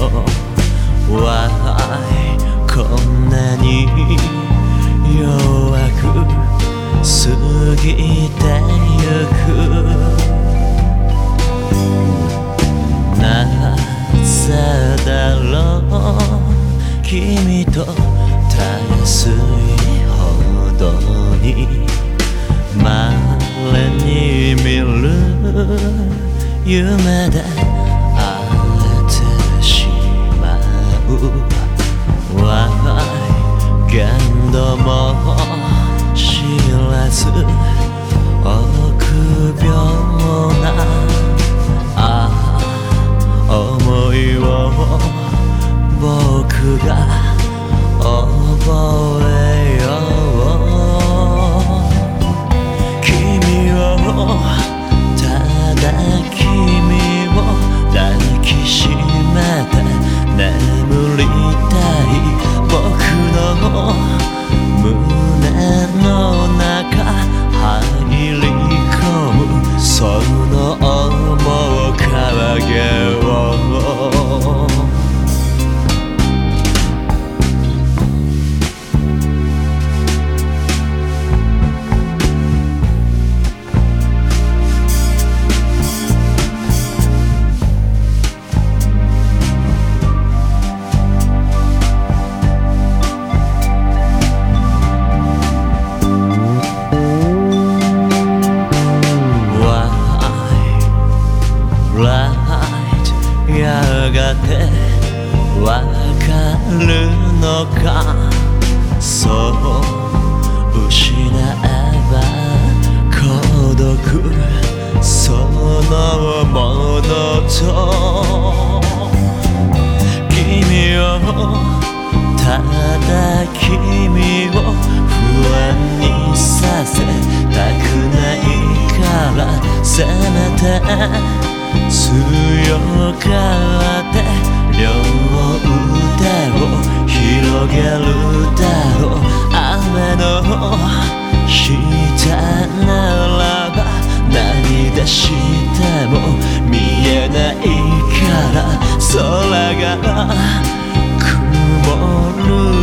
Why こんなに弱く過ぎてゆく。なぜだろう君とたやすいほどにまれに見る夢でやがてわかるのかそう失えからせめて強がって両腕を広げるだろう雨の下ならば涙しても見えないから空が曇る